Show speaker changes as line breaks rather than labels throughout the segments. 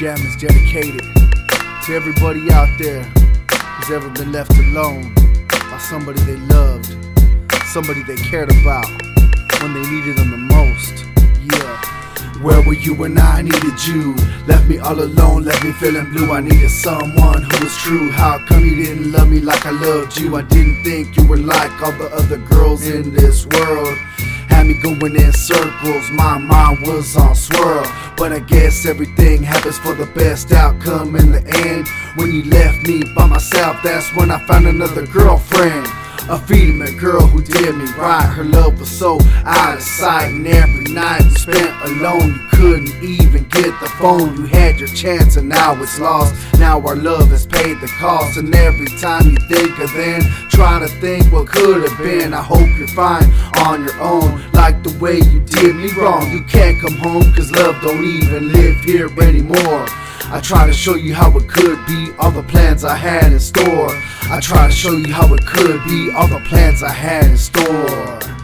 dedicated to everybody out there who's ever been left alone by somebody they loved, somebody they cared about when they needed them the most. Yeah. Where were you when I needed you? Left me all alone, left me feeling blue. I needed someone who was true. How come you didn't love me like I loved you? I didn't think you were like all the other girls in this world. Had me going in circles, my mind was on swirl. But I guess everything happens for the best outcome in the end. When you left me by myself, that's when I found another girlfriend. A female girl who did me right. Her love was so out of sight, and every night you spent alone. You couldn't even get the phone. You had your chance, and now it's lost. Now our love has paid the cost, and every time you think of then, try to think what could have been. I hope you're fine on your own, like the way you did me wrong. You can't come home, cause love don't even live here anymore. I try to show you how it could be, all the plans I had in store. I try to show you how it could be, all the plans I had in store.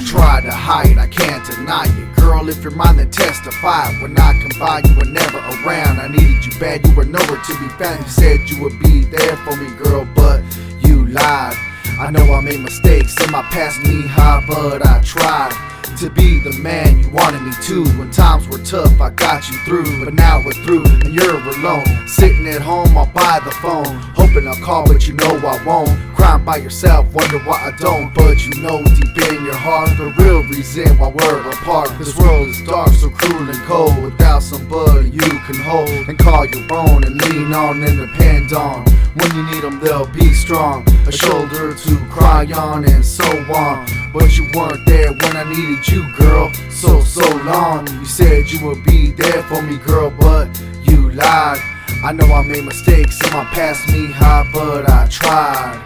I tried to hide, I can't deny it. Girl, if you're mine, then testify. When I come by, you were never around. I needed you bad, you were nowhere to be found. You said you would be there for me, girl, but you lied. I know I made mistakes in my past, knee high, but I tried to be the man you wanted me to. When times were tough, I got you through. But now we're through, and you're alone. Sitting at home, I'll buy the phone. Hoping I'll call, but you know I won't. Crying by yourself, wonder why I don't. But you know deep in your heart, the real reason why we're apart. This world is dark, so cruel and cold. Without somebody you can hold and call your own and lean on and depend on. When you need them, they'll be strong. A shoulder to cry on and so on. But you weren't there when I needed you, girl. So, so long. You said you would be there for me, girl, but you lied. I know I made mistakes in my past, me high, but I tried.